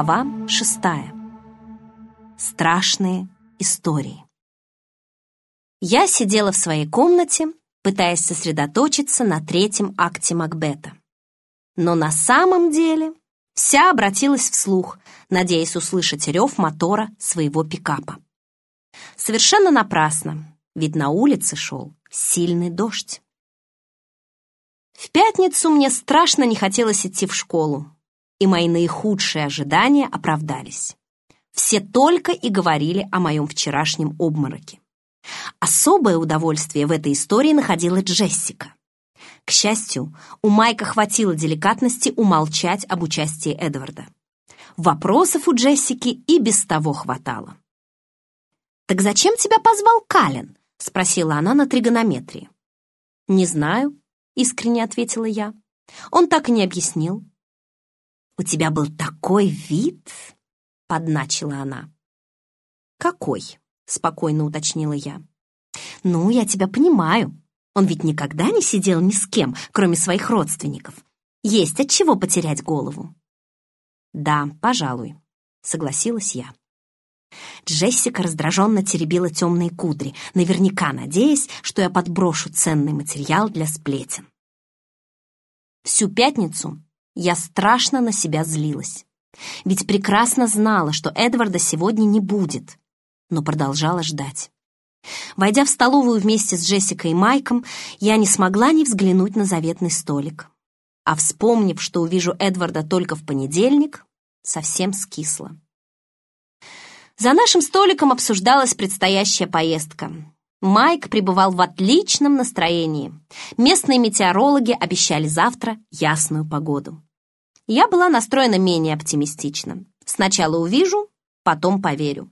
Глава шестая. Страшные истории. Я сидела в своей комнате, пытаясь сосредоточиться на третьем акте Макбета. Но на самом деле вся обратилась вслух, надеясь услышать рев мотора своего пикапа. Совершенно напрасно, ведь на улице шел сильный дождь. В пятницу мне страшно не хотелось идти в школу, и мои наихудшие ожидания оправдались. Все только и говорили о моем вчерашнем обмороке. Особое удовольствие в этой истории находила Джессика. К счастью, у Майка хватило деликатности умолчать об участии Эдварда. Вопросов у Джессики и без того хватало. «Так зачем тебя позвал Кален?» — спросила она на тригонометрии. «Не знаю», — искренне ответила я. «Он так и не объяснил. «У тебя был такой вид!» — подначила она. «Какой?» — спокойно уточнила я. «Ну, я тебя понимаю. Он ведь никогда не сидел ни с кем, кроме своих родственников. Есть от чего потерять голову». «Да, пожалуй», — согласилась я. Джессика раздраженно теребила темные кудри, наверняка надеясь, что я подброшу ценный материал для сплетен. Всю пятницу я страшно на себя злилась. Ведь прекрасно знала, что Эдварда сегодня не будет, но продолжала ждать. Войдя в столовую вместе с Джессикой и Майком, я не смогла не взглянуть на заветный столик. А вспомнив, что увижу Эдварда только в понедельник, совсем скисла. За нашим столиком обсуждалась предстоящая поездка. Майк пребывал в отличном настроении. Местные метеорологи обещали завтра ясную погоду. Я была настроена менее оптимистично. Сначала увижу, потом поверю.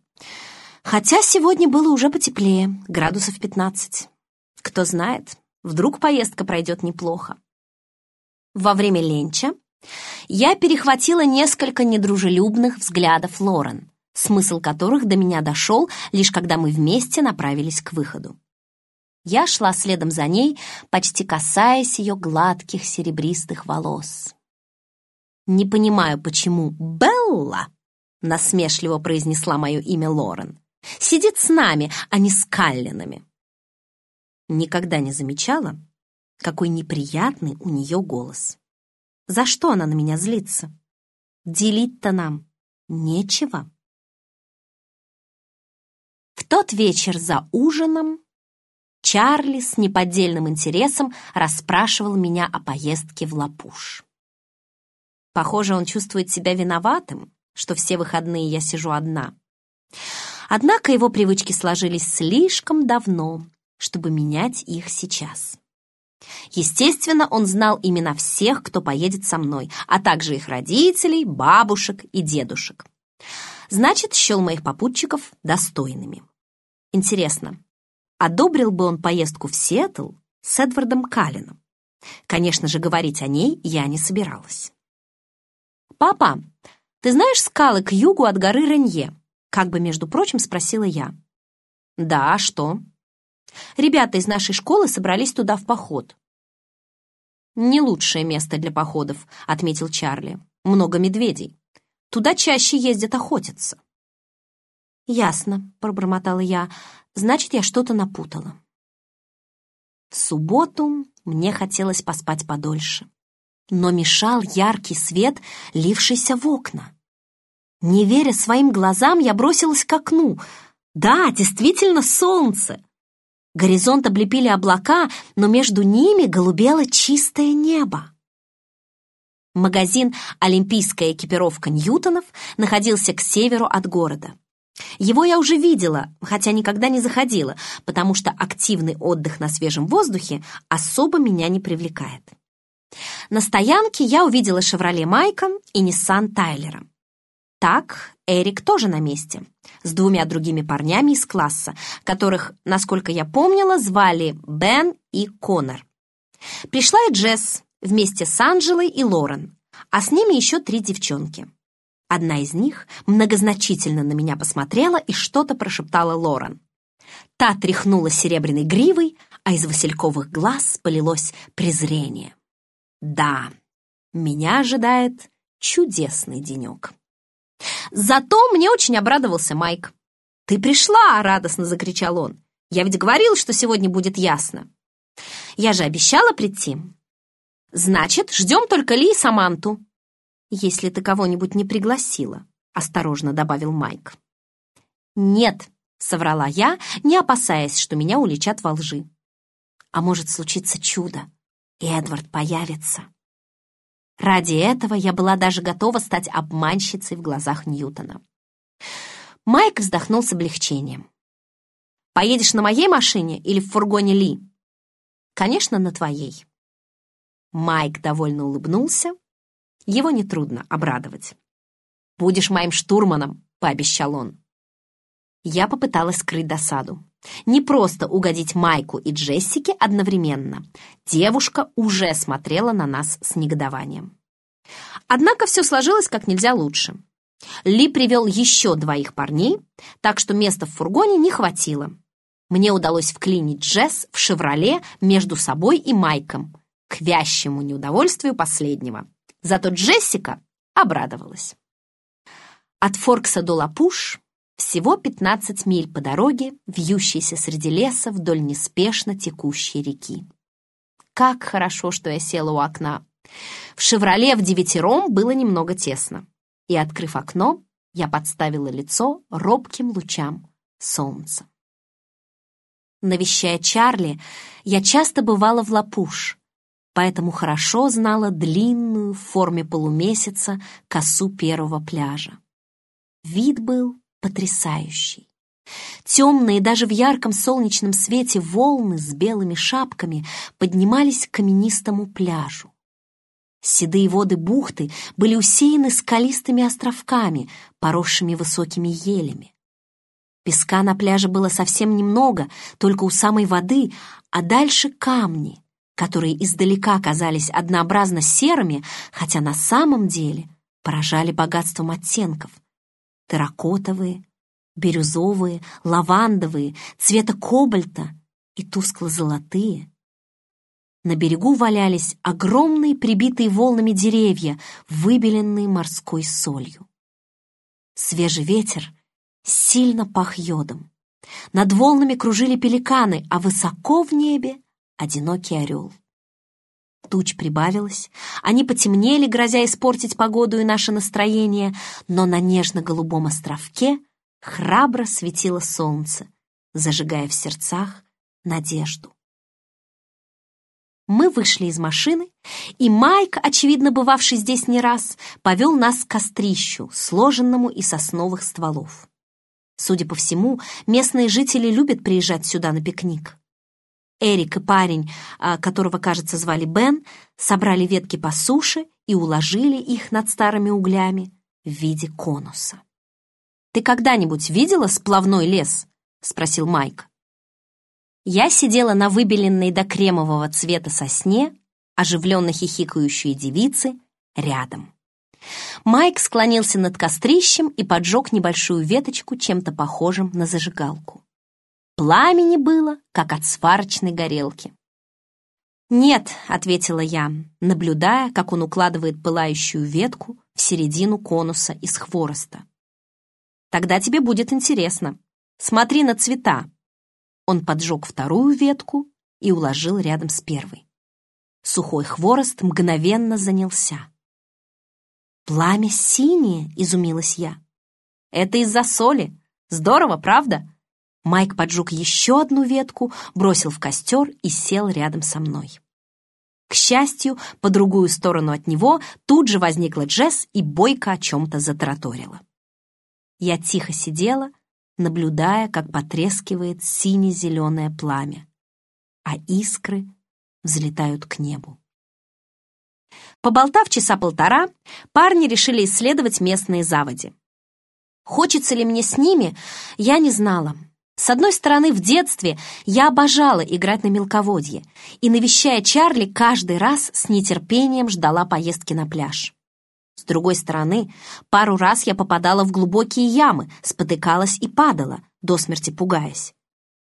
Хотя сегодня было уже потеплее, градусов 15. Кто знает, вдруг поездка пройдет неплохо. Во время ленча я перехватила несколько недружелюбных взглядов Лорен, смысл которых до меня дошел, лишь когда мы вместе направились к выходу. Я шла следом за ней, почти касаясь ее гладких серебристых волос. «Не понимаю, почему Белла?» — насмешливо произнесла мое имя Лорен. «Сидит с нами, а не с Каллинами». Никогда не замечала, какой неприятный у нее голос. За что она на меня злится? Делить-то нам нечего. В тот вечер за ужином Чарли с неподдельным интересом расспрашивал меня о поездке в Лапуш. Похоже, он чувствует себя виноватым, что все выходные я сижу одна. Однако его привычки сложились слишком давно, чтобы менять их сейчас. Естественно, он знал имена всех, кто поедет со мной, а также их родителей, бабушек и дедушек. Значит, счел моих попутчиков достойными. Интересно, одобрил бы он поездку в Сиэтл с Эдвардом Каллином? Конечно же, говорить о ней я не собиралась. «Папа, ты знаешь скалы к югу от горы Ренье?» Как бы, между прочим, спросила я. «Да, а что?» «Ребята из нашей школы собрались туда в поход». «Не лучшее место для походов», — отметил Чарли. «Много медведей. Туда чаще ездят охотиться». «Ясно», — пробормотала я. «Значит, я что-то напутала». В субботу мне хотелось поспать подольше но мешал яркий свет, лившийся в окна. Не веря своим глазам, я бросилась к окну. Да, действительно солнце. Горизонт облепили облака, но между ними голубело чистое небо. Магазин «Олимпийская экипировка Ньютонов» находился к северу от города. Его я уже видела, хотя никогда не заходила, потому что активный отдых на свежем воздухе особо меня не привлекает. На стоянке я увидела «Шевроле Майка» и «Ниссан Тайлера». Так, Эрик тоже на месте, с двумя другими парнями из класса, которых, насколько я помнила, звали Бен и Конор. Пришла и Джесс вместе с Анджелой и Лорен, а с ними еще три девчонки. Одна из них многозначительно на меня посмотрела и что-то прошептала Лорен. Та тряхнула серебряной гривой, а из васильковых глаз полилось презрение. Да, меня ожидает чудесный денек. Зато мне очень обрадовался Майк. «Ты пришла!» — радостно закричал он. «Я ведь говорил, что сегодня будет ясно». «Я же обещала прийти». «Значит, ждем только Ли и Саманту». «Если ты кого-нибудь не пригласила», — осторожно добавил Майк. «Нет», — соврала я, не опасаясь, что меня уличат во лжи. «А может случиться чудо, Эдвард появится». Ради этого я была даже готова стать обманщицей в глазах Ньютона. Майк вздохнул с облегчением. «Поедешь на моей машине или в фургоне Ли?» «Конечно, на твоей». Майк довольно улыбнулся. Его нетрудно обрадовать. «Будешь моим штурманом», — пообещал он. Я попыталась скрыть досаду. Не просто угодить Майку и Джессике одновременно. Девушка уже смотрела на нас с негодованием. Однако все сложилось как нельзя лучше. Ли привел еще двоих парней, так что места в фургоне не хватило. Мне удалось вклинить Джесс в «Шевроле» между собой и Майком, к вящему неудовольствию последнего. Зато Джессика обрадовалась. От Форкса до Лапуш всего 15 миль по дороге, вьющейся среди леса вдоль неспешно текущей реки. Как хорошо, что я села у окна. В «Шевроле» в девятером было немного тесно. И, открыв окно, я подставила лицо робким лучам солнца. Навещая Чарли, я часто бывала в Лапуш, поэтому хорошо знала длинную в форме полумесяца косу первого пляжа. Вид был потрясающий. Темные даже в ярком солнечном свете волны с белыми шапками поднимались к каменистому пляжу. Седые воды бухты были усеяны скалистыми островками, поросшими высокими елями. Песка на пляже было совсем немного, только у самой воды, а дальше камни, которые издалека казались однообразно серыми, хотя на самом деле поражали богатством оттенков — терракотовые, бирюзовые, лавандовые, цвета кобальта и тускло-золотые. На берегу валялись огромные прибитые волнами деревья, выбеленные морской солью. Свежий ветер сильно пах йодом. Над волнами кружили пеликаны, а высоко в небе — одинокий орел. Туч прибавилось, они потемнели, грозя испортить погоду и наше настроение, но на нежно-голубом островке храбро светило солнце, зажигая в сердцах надежду. Мы вышли из машины, и Майк, очевидно бывавший здесь не раз, повел нас к кострищу, сложенному из сосновых стволов. Судя по всему, местные жители любят приезжать сюда на пикник. Эрик и парень, а, которого, кажется, звали Бен, собрали ветки по суше и уложили их над старыми углями в виде конуса. «Ты когда-нибудь видела сплавной лес?» — спросил Майк. Я сидела на выбеленной до кремового цвета сосне, оживленно хихикающие девицы, рядом. Майк склонился над кострищем и поджег небольшую веточку чем-то похожим на зажигалку. Пламени было, как от сварочной горелки. «Нет», — ответила я, наблюдая, как он укладывает пылающую ветку в середину конуса из хвороста. «Тогда тебе будет интересно. Смотри на цвета». Он поджег вторую ветку и уложил рядом с первой. Сухой хворост мгновенно занялся. «Пламя синее», — изумилась я. «Это из-за соли. Здорово, правда?» Майк поджег еще одну ветку, бросил в костер и сел рядом со мной. К счастью, по другую сторону от него тут же возникла Джесс и бойко о чем-то затараторила. Я тихо сидела, наблюдая, как потрескивает сине-зеленое пламя, а искры взлетают к небу. Поболтав часа полтора, парни решили исследовать местные заводи. Хочется ли мне с ними, я не знала. С одной стороны, в детстве я обожала играть на мелководье и, навещая Чарли, каждый раз с нетерпением ждала поездки на пляж. С другой стороны, пару раз я попадала в глубокие ямы, спотыкалась и падала, до смерти пугаясь.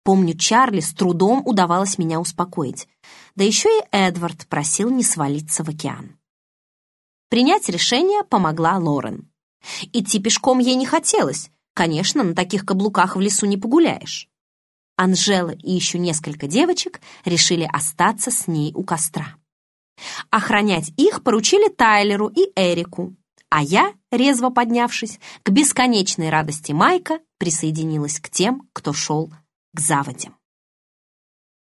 Помню, Чарли с трудом удавалось меня успокоить. Да еще и Эдвард просил не свалиться в океан. Принять решение помогла Лорен. Идти пешком ей не хотелось. Конечно, на таких каблуках в лесу не погуляешь. Анжела и еще несколько девочек решили остаться с ней у костра. Охранять их поручили Тайлеру и Эрику, а я, резво поднявшись, к бесконечной радости Майка присоединилась к тем, кто шел к заводям.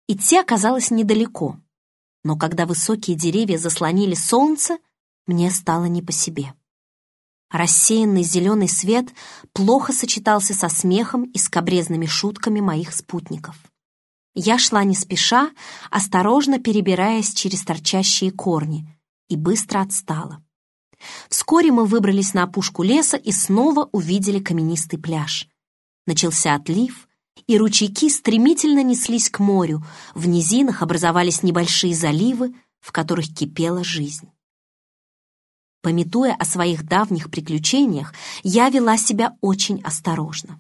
Идти оказалось недалеко, но когда высокие деревья заслонили солнце, мне стало не по себе. Рассеянный зеленый свет плохо сочетался со смехом и скобрезными шутками моих спутников. Я шла не спеша, осторожно перебираясь через торчащие корни, и быстро отстала. Вскоре мы выбрались на опушку леса и снова увидели каменистый пляж. Начался отлив, и ручейки стремительно неслись к морю, в низинах образовались небольшие заливы, в которых кипела жизнь. Пометуя о своих давних приключениях, я вела себя очень осторожно.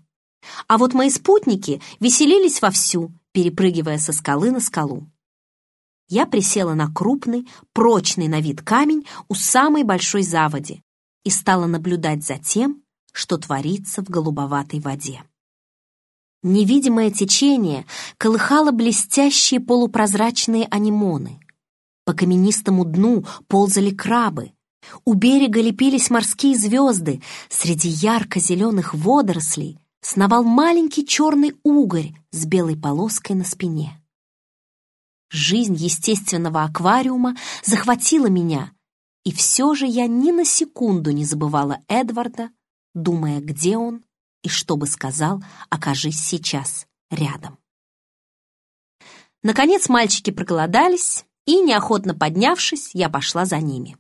А вот мои спутники веселились вовсю, перепрыгивая со скалы на скалу. Я присела на крупный, прочный на вид камень у самой большой заводи и стала наблюдать за тем, что творится в голубоватой воде. Невидимое течение колыхало блестящие полупрозрачные анимоны. По каменистому дну ползали крабы, у берега лепились морские звезды, среди ярко-зеленых водорослей сновал маленький черный угорь с белой полоской на спине. Жизнь естественного аквариума захватила меня, и все же я ни на секунду не забывала Эдварда, думая, где он и что бы сказал, окажись сейчас рядом. Наконец мальчики проголодались, и, неохотно поднявшись, я пошла за ними.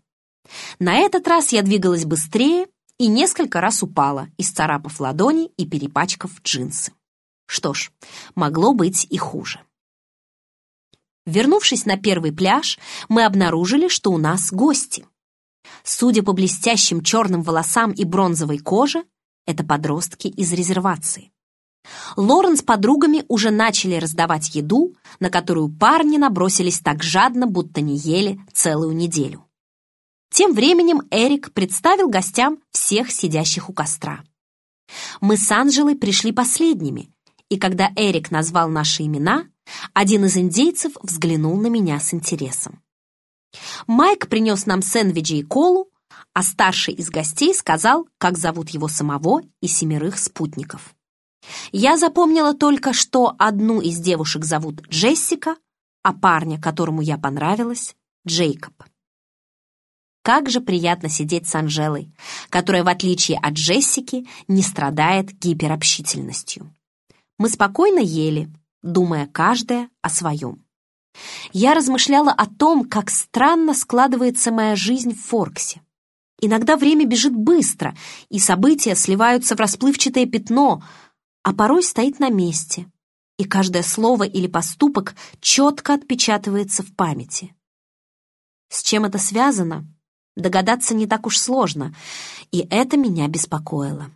На этот раз я двигалась быстрее и несколько раз упала, исцарапав ладони и перепачкав джинсы. Что ж, могло быть и хуже. Вернувшись на первый пляж, мы обнаружили, что у нас гости. Судя по блестящим черным волосам и бронзовой коже, это подростки из резервации. Лорен с подругами уже начали раздавать еду, на которую парни набросились так жадно, будто не ели целую неделю. Тем временем Эрик представил гостям всех сидящих у костра. Мы с Анжелой пришли последними, и когда Эрик назвал наши имена, один из индейцев взглянул на меня с интересом. Майк принес нам сэндвичи и колу, а старший из гостей сказал, как зовут его самого и семерых спутников. Я запомнила только, что одну из девушек зовут Джессика, а парня, которому я понравилась, Джейкоб. Как же приятно сидеть с Анжелой, которая, в отличие от Джессики, не страдает гиперобщительностью. Мы спокойно ели, думая каждая о своем. Я размышляла о том, как странно складывается моя жизнь в Форксе. Иногда время бежит быстро, и события сливаются в расплывчатое пятно, а порой стоит на месте, и каждое слово или поступок четко отпечатывается в памяти. С чем это связано, Догадаться не так уж сложно, и это меня беспокоило.